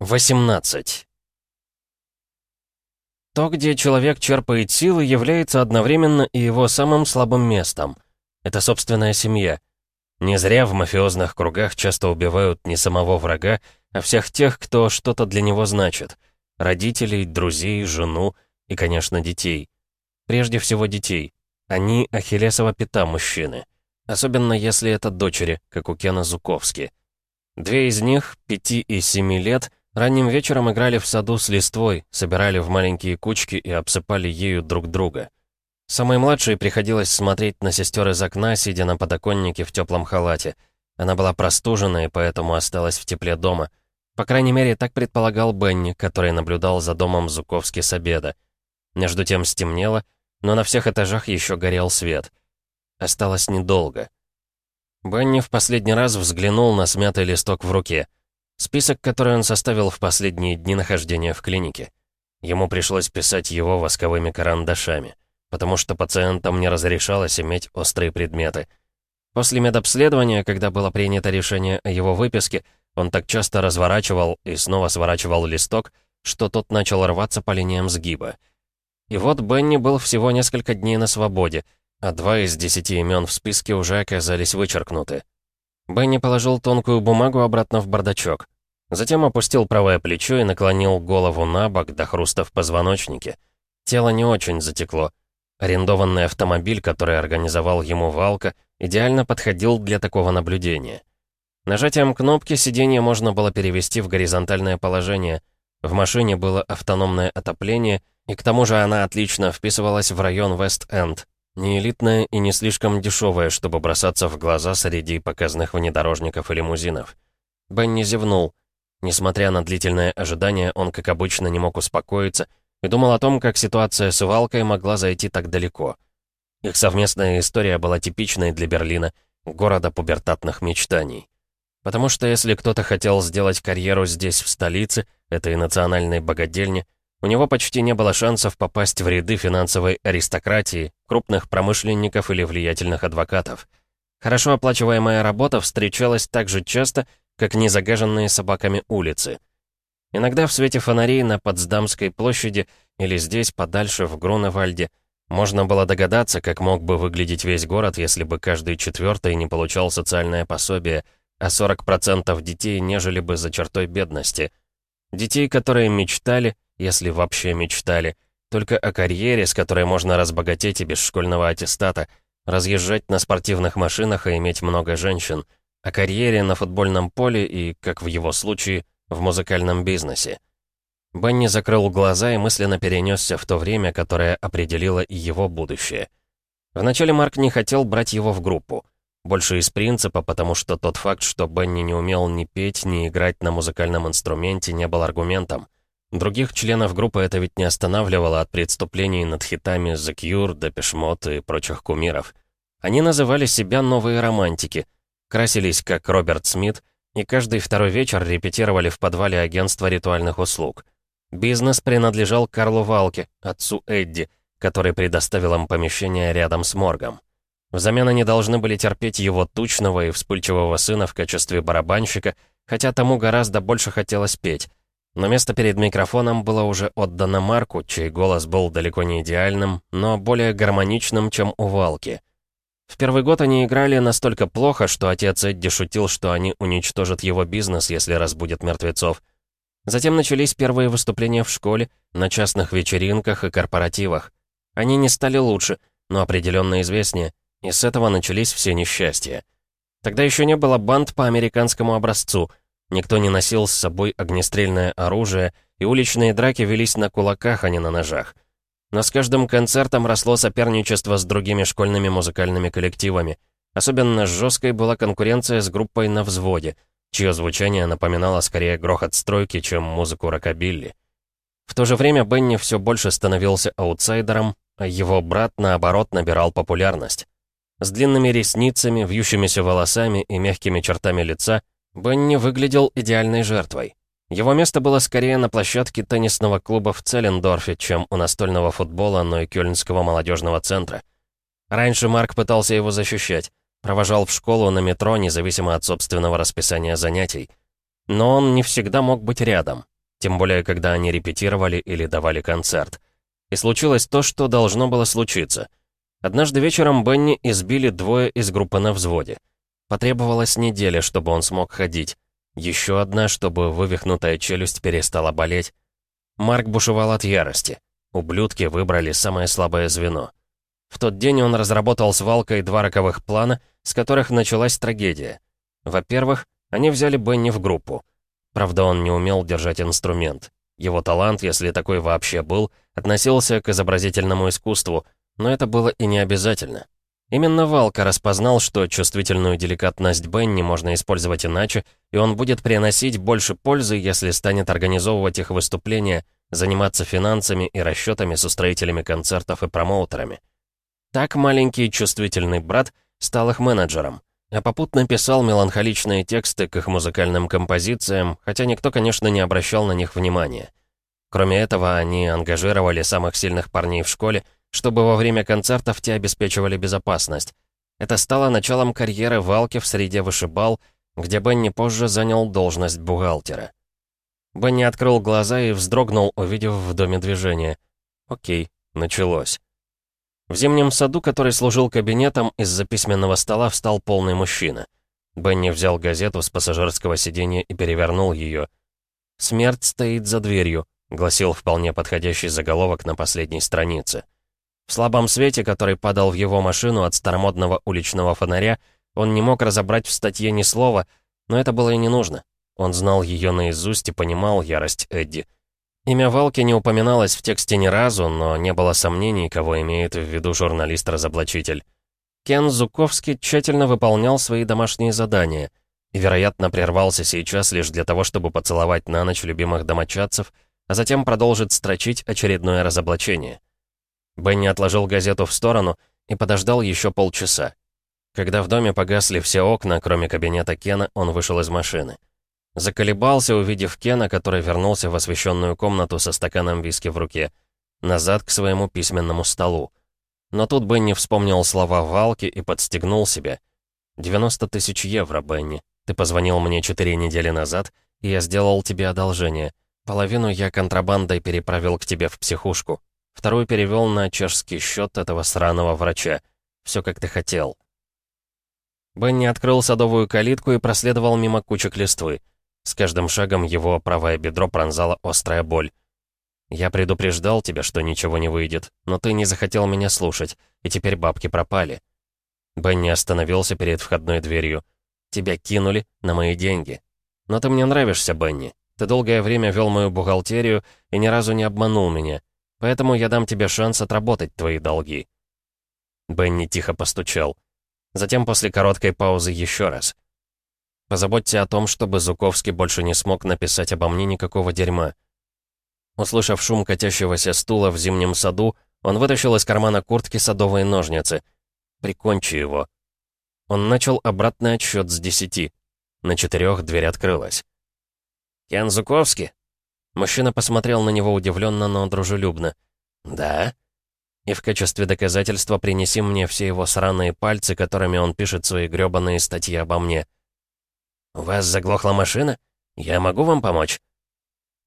18. То, где человек черпает силы, является одновременно и его самым слабым местом. Это собственная семья. Не зря в мафиозных кругах часто убивают не самого врага, а всех тех, кто что-то для него значит. Родителей, друзей, жену и, конечно, детей. Прежде всего детей. Они — ахиллесова пята мужчины. Особенно если это дочери, как у Кена Зуковски. Две из них, пяти и семи лет, Ранним вечером играли в саду с листвой, собирали в маленькие кучки и обсыпали ею друг друга. Самой младшей приходилось смотреть на сестер из окна, сидя на подоконнике в теплом халате. Она была простужена и поэтому осталась в тепле дома. По крайней мере, так предполагал Бенни, который наблюдал за домом Зуковски с обеда. Между тем стемнело, но на всех этажах еще горел свет. Осталось недолго. Бенни в последний раз взглянул на смятый листок в руке — Список, который он составил в последние дни нахождения в клинике. Ему пришлось писать его восковыми карандашами, потому что пациентам не разрешалось иметь острые предметы. После медобследования, когда было принято решение о его выписке, он так часто разворачивал и снова сворачивал листок, что тот начал рваться по линиям сгиба. И вот Бенни был всего несколько дней на свободе, а два из десяти имен в списке уже оказались вычеркнуты. Бенни положил тонкую бумагу обратно в бардачок. Затем опустил правое плечо и наклонил голову на бок до хруста в позвоночнике. Тело не очень затекло. Арендованный автомобиль, который организовал ему Валка, идеально подходил для такого наблюдения. Нажатием кнопки сиденье можно было перевести в горизонтальное положение. В машине было автономное отопление, и к тому же она отлично вписывалась в район Вест-Энд, не элитная и не слишком дешевая, чтобы бросаться в глаза среди показных внедорожников и лимузинов. Бенни зевнул. Несмотря на длительное ожидание, он, как обычно, не мог успокоиться и думал о том, как ситуация с Ивалкой могла зайти так далеко. Их совместная история была типичной для Берлина, города пубертатных мечтаний. Потому что если кто-то хотел сделать карьеру здесь, в столице, этой национальной богадельне, у него почти не было шансов попасть в ряды финансовой аристократии, крупных промышленников или влиятельных адвокатов. Хорошо оплачиваемая работа встречалась так же часто, как незагаженные собаками улицы. Иногда в свете фонарей на Потсдамской площади или здесь, подальше, в Груневальде, можно было догадаться, как мог бы выглядеть весь город, если бы каждый четвертый не получал социальное пособие, а 40% детей не жили бы за чертой бедности. Детей, которые мечтали, если вообще мечтали, только о карьере, с которой можно разбогатеть и без школьного аттестата, разъезжать на спортивных машинах и иметь много женщин, о карьере на футбольном поле и, как в его случае, в музыкальном бизнесе. Бенни закрыл глаза и мысленно перенесся в то время, которое определило и его будущее. Вначале Марк не хотел брать его в группу. Больше из принципа, потому что тот факт, что Бенни не умел ни петь, ни играть на музыкальном инструменте, не был аргументом. Других членов группы это ведь не останавливало от преступлений над хитами The Cure, Depeche Mode и прочих кумиров. Они называли себя «новые романтики», красились как Роберт Смит и каждый второй вечер репетировали в подвале агентства ритуальных услуг. Бизнес принадлежал Карлу Валке, отцу Эдди, который предоставил им помещение рядом с моргом. Взамен они должны были терпеть его тучного и вспыльчивого сына в качестве барабанщика, хотя тому гораздо больше хотелось петь. Но место перед микрофоном было уже отдано Марку, чей голос был далеко не идеальным, но более гармоничным, чем у Валки. В первый год они играли настолько плохо, что отец Эдди шутил, что они уничтожат его бизнес, если разбудят мертвецов. Затем начались первые выступления в школе, на частных вечеринках и корпоративах. Они не стали лучше, но определенно известнее, и с этого начались все несчастья. Тогда еще не было банд по американскому образцу — Никто не носил с собой огнестрельное оружие, и уличные драки велись на кулаках, а не на ножах. Но с каждым концертом росло соперничество с другими школьными музыкальными коллективами. Особенно жесткой была конкуренция с группой «На взводе», чье звучание напоминало скорее грохот стройки, чем музыку рокобилли. В то же время Бенни все больше становился аутсайдером, а его брат, наоборот, набирал популярность. С длинными ресницами, вьющимися волосами и мягкими чертами лица — Бенни выглядел идеальной жертвой. Его место было скорее на площадке теннисного клуба в Целлендорфе, чем у настольного футбола Нойкёльнского молодежного центра. Раньше Марк пытался его защищать, провожал в школу на метро, независимо от собственного расписания занятий. Но он не всегда мог быть рядом, тем более, когда они репетировали или давали концерт. И случилось то, что должно было случиться. Однажды вечером Бенни избили двое из группы на взводе. Потребовалась неделя, чтобы он смог ходить. Еще одна, чтобы вывихнутая челюсть перестала болеть. Марк бушевал от ярости. Ублюдки выбрали самое слабое звено. В тот день он разработал с Валкой два роковых плана, с которых началась трагедия. Во-первых, они взяли Бенни в группу. Правда, он не умел держать инструмент. Его талант, если такой вообще был, относился к изобразительному искусству, но это было и не обязательно. Именно Валка распознал, что чувствительную деликатность Бенни можно использовать иначе, и он будет приносить больше пользы, если станет организовывать их выступления, заниматься финансами и расчетами с устроителями концертов и промоутерами. Так маленький чувствительный брат стал их менеджером, а попутно писал меланхоличные тексты к их музыкальным композициям, хотя никто, конечно, не обращал на них внимания. Кроме этого, они ангажировали самых сильных парней в школе, чтобы во время концертов те обеспечивали безопасность. Это стало началом карьеры Валки в среде вышибал, где Бенни позже занял должность бухгалтера. Бенни открыл глаза и вздрогнул, увидев в доме движение. Окей, началось. В зимнем саду, который служил кабинетом, из-за письменного стола встал полный мужчина. Бенни взял газету с пассажирского сиденья и перевернул ее. «Смерть стоит за дверью», — гласил вполне подходящий заголовок на последней странице. В слабом свете, который падал в его машину от старомодного уличного фонаря, он не мог разобрать в статье ни слова, но это было и не нужно. Он знал ее наизусть и понимал ярость Эдди. Имя Валки не упоминалось в тексте ни разу, но не было сомнений, кого имеет в виду журналист-разоблачитель. Кен Зуковский тщательно выполнял свои домашние задания и, вероятно, прервался сейчас лишь для того, чтобы поцеловать на ночь любимых домочадцев, а затем продолжить строчить очередное разоблачение. Бенни отложил газету в сторону и подождал еще полчаса. Когда в доме погасли все окна, кроме кабинета Кена, он вышел из машины. Заколебался, увидев Кена, который вернулся в освещенную комнату со стаканом виски в руке. Назад к своему письменному столу. Но тут Бенни вспомнил слова Валки и подстегнул себя. «90 тысяч евро, Бенни. Ты позвонил мне четыре недели назад, и я сделал тебе одолжение. Половину я контрабандой переправил к тебе в психушку. Вторую перевел на чешский счет этого сраного врача. Все как ты хотел. Бенни открыл садовую калитку и проследовал мимо кучек листвы. С каждым шагом его правое бедро пронзала острая боль. «Я предупреждал тебя, что ничего не выйдет, но ты не захотел меня слушать, и теперь бабки пропали». Бенни остановился перед входной дверью. «Тебя кинули на мои деньги. Но ты мне нравишься, Бенни. Ты долгое время вел мою бухгалтерию и ни разу не обманул меня. Поэтому я дам тебе шанс отработать твои долги». Бенни тихо постучал. Затем после короткой паузы еще раз. «Позаботьте о том, чтобы Зуковский больше не смог написать обо мне никакого дерьма». Услышав шум катящегося стула в зимнем саду, он вытащил из кармана куртки садовые ножницы. «Прикончи его». Он начал обратный отсчет с десяти. На четырех дверь открылась. «Ян Зуковский?» Мужчина посмотрел на него удивленно, но дружелюбно. «Да?» «И в качестве доказательства принеси мне все его сраные пальцы, которыми он пишет свои грёбаные статьи обо мне». «У вас заглохла машина? Я могу вам помочь?»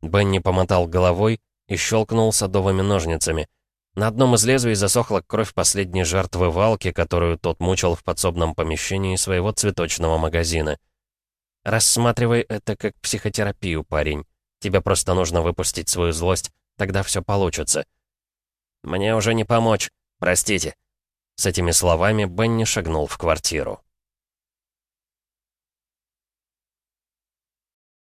Бенни помотал головой и щелкнул садовыми ножницами. На одном из лезвий засохла кровь последней жертвы Валки, которую тот мучил в подсобном помещении своего цветочного магазина. «Рассматривай это как психотерапию, парень. Тебе просто нужно выпустить свою злость, тогда все получится». «Мне уже не помочь, простите». С этими словами Бенни шагнул в квартиру.